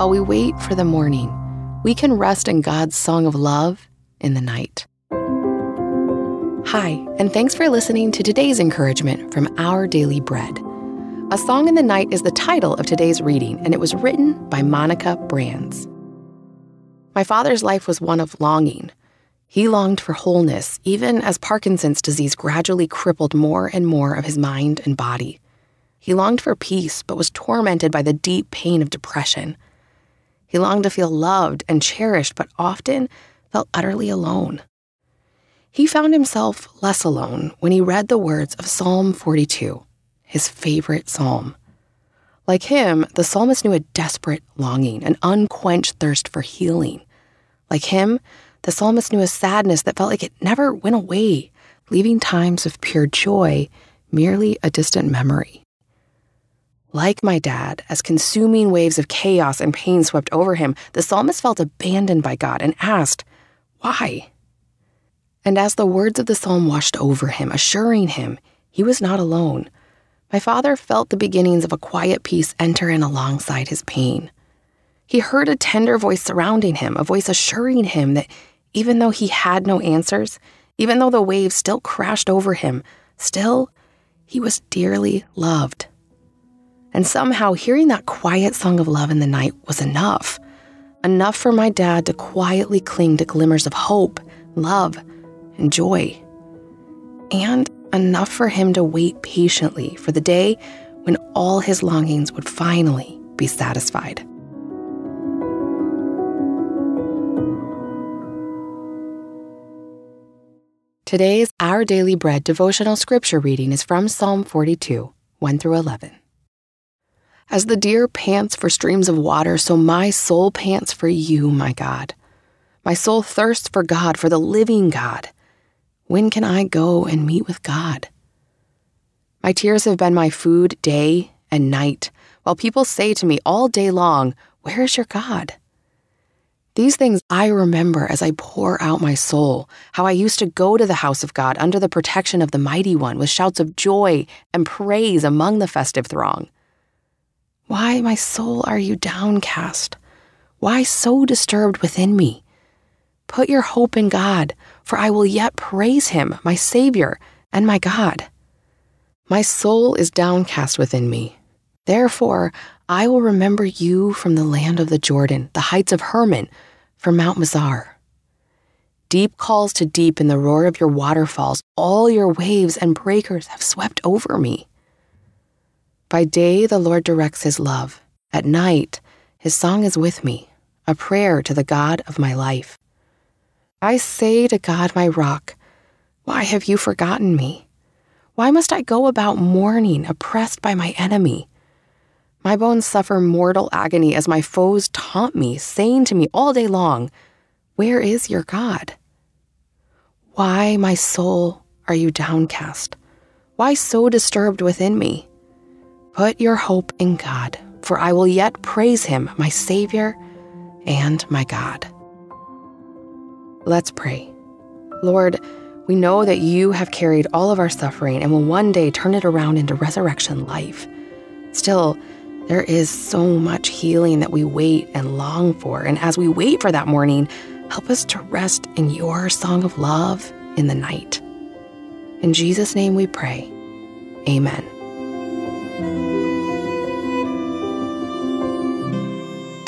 while we wait for the morning, we can rest in God's song of love in the night. Hi, and thanks for listening to today's encouragement from Our Daily Bread. A Song in the Night is the title of today's reading, and it was written by Monica Brands. My father's life was one of longing. He longed for wholeness, even as Parkinson's disease gradually crippled more and more of his mind and body. He longed for peace, but was tormented by the deep pain of depression. He longed to feel loved and cherished, but often felt utterly alone. He found himself less alone when he read the words of Psalm 42, his favorite psalm. Like him, the psalmist knew a desperate longing, an unquenched thirst for healing. Like him, the psalmist knew a sadness that felt like it never went away, leaving times of pure joy merely a distant memory. Like my dad, as consuming waves of chaos and pain swept over him, the psalmist felt abandoned by God and asked, Why? And as the words of the psalm washed over him, assuring him he was not alone, my father felt the beginnings of a quiet peace enter in alongside his pain. He heard a tender voice surrounding him, a voice assuring him that even though he had no answers, even though the waves still crashed over him, still, he was dearly loved. And somehow, hearing that quiet song of love in the night was enough. Enough for my dad to quietly cling to glimmers of hope, love, and joy. And enough for him to wait patiently for the day when all his longings would finally be satisfied. Today's Our Daily Bread devotional scripture reading is from Psalm 42, 1 through 11. As the deer pants for streams of water, so my soul pants for you, my God. My soul thirsts for God, for the living God. When can I go and meet with God? My tears have been my food day and night, while people say to me all day long, Where is your God? These things I remember as I pour out my soul, how I used to go to the house of God under the protection of the Mighty One with shouts of joy and praise among the festive throng. Why, my soul, are you downcast? Why so disturbed within me? Put your hope in God, for I will yet praise him, my Savior and my God. My soul is downcast within me. Therefore, I will remember you from the land of the Jordan, the heights of Hermon, from Mount Mizar. Deep calls to deep in the roar of your waterfalls. All your waves and breakers have swept over me. By day, the Lord directs his love. At night, his song is with me, a prayer to the God of my life. I say to God, my rock, Why have you forgotten me? Why must I go about mourning, oppressed by my enemy? My bones suffer mortal agony as my foes taunt me, saying to me all day long, Where is your God? Why, my soul, are you downcast? Why so disturbed within me? Put your hope in God, for I will yet praise him, my Savior and my God. Let's pray. Lord, we know that you have carried all of our suffering and will one day turn it around into resurrection life. Still, there is so much healing that we wait and long for. And as we wait for that morning, help us to rest in your song of love in the night. In Jesus' name we pray. Amen.